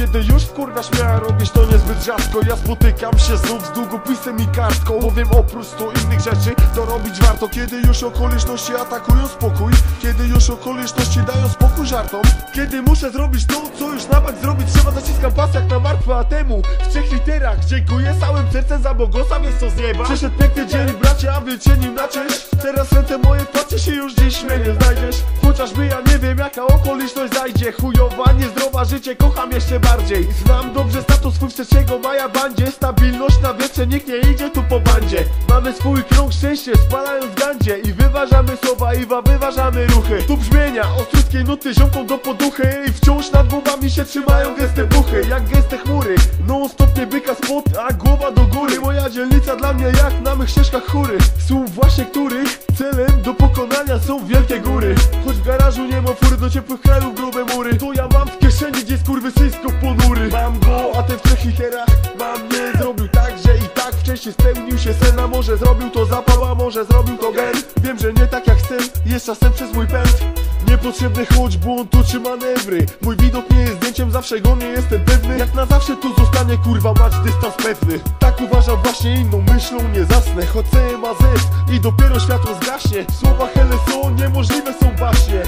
Kiedy już wkurwiasz mnie, a robisz to niezbyt rzadko Ja spotykam się znów z długopisem i kartką. Bowiem oprócz stu innych rzeczy, to robić warto. Kiedy już okoliczności atakują spokój Kiedy już okoliczności dają spokój żartom Kiedy muszę zrobić to, co już na zrobić trzeba Zaciskam pas jak na martwe, a temu w trzech literach Dziękuję całym sercem za błogosławieństwo z nieba. Przyszedł piękny dzień, bracie, a wiecie nim na czyś Teraz ręce moje patrzcie się już dziś mnie nie znajdziesz Chociażby ja nie okoliczność zajdzie. Chujowa, niezdrowa, życie kocham jeszcze bardziej. Znam dobrze status swój w 3 maja bandzie. Stabilność na wietrze, nikt nie idzie tu po bandzie. Mamy swój krąg szczęście, spalając gandzie. I wyważamy słowa i wa- wyważamy ruchy. Tu brzmienia, ostryckie nuty ziomką do poduchy. I wciąż nad głowami się trzymają gęste buchy Jak gęste chmury, non stop nie byka spod, a głowa do góry. Moja dzielnica dla mnie jak na mych ścieżkach chóry. Słów właśnie których celem do pokonania są wielkie góry garażu nie ma fury do ciepłych krajów grube mury. To ja mam w kieszeni gdzie skurwysyjsko ponury. Mam go, a ten w trzech literach mam nie. Zrobił tak, że i tak wcześniej spełnił się sen A może zrobił to zapał, a może zrobił to gen. Wiem, że nie tak jak chcę, jest czasem przez mój pęd Niepotrzebny choć błąd tu czy manewry. Mój widok nie jest zdjęciem, zawsze go nie jestem pewny. Jak na zawsze tu zostanie kurwa mać dystans pewny. Tak uważam właśnie inną myślą nie zasnę. Choć ma zest i dopiero światło zgaśnie. Słowa hele są, niemożliwe są właśnie